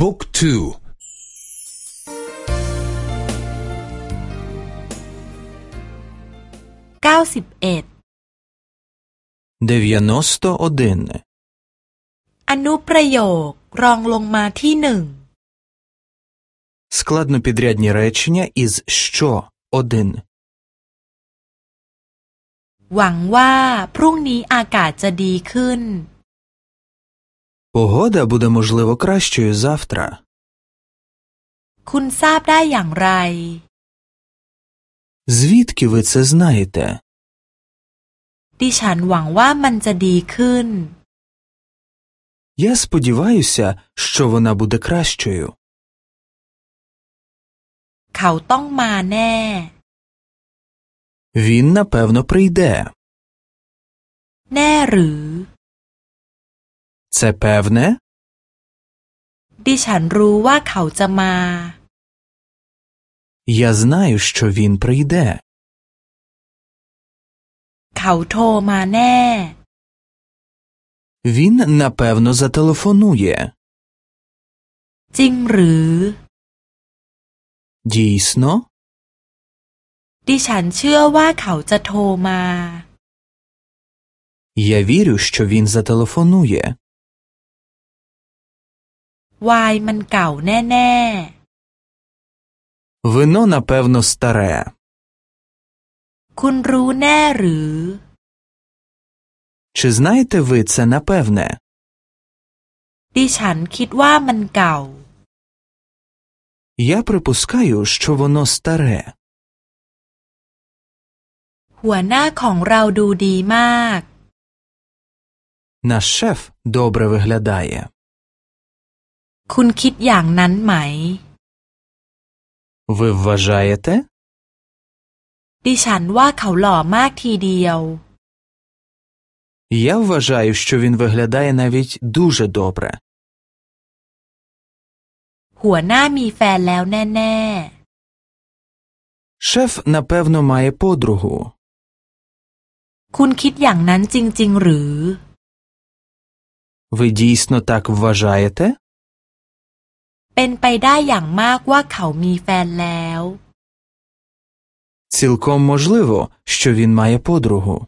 บุ๊กทู เก้าสิบเอ็ด 91. อนุประโยครองลงมาที่หนึ่ง Складнопідрядні речення із що один. หวังว่าพรุ่งนี้อากาศจะดีขึ้น Погода буде можливо кращою завтра. คุณทราบได้อย่างไร Звідки ви це знаєте? ดิฉันหวังว่ามันจะดีขึ้น Я сподіваюся, що вона буде кращою. เขาต้องมาแน่ Він, напевно, прийде. แน่หรือ Це певне? ดิฉันรู้ว่าเขาจะมา Я знаю, що він прийде. เขาโทรมาแน่ Він, напевно, зателефонує. จริงหรือ Дійсно? ดิฉันเชื่อว่าเขาจะโทรมา Я вірю, що він зателефонує. วายมันเก่าแน่ Вино, напевно, старе. ๆ คุณรู้แน่หรือ Чи знаєте ви це напевне? ดิฉันคิดว่ามันเก่า Я припускаю, що воно старе. หัวหน้าของเราดูดีมาก Наш шеф добре виглядає. คุณคิดอย่างนั้นไหม Ви вважаєте? ดิฉันว่าเขาหล่อมากทีเดียว Я вважаю, що він виглядає навіть дуже добре. หัวหน้ามีแฟนแล้วแน่ Шеф, напевно, має подругу. ๆ คุณคิดอย่างนั้นจริง ๆ หรือ Ви дійсно так вважаєте? เป็นไปได้อย่างมากว่าเขามีแฟนแล้ว Цілком можливо, що він має подругу.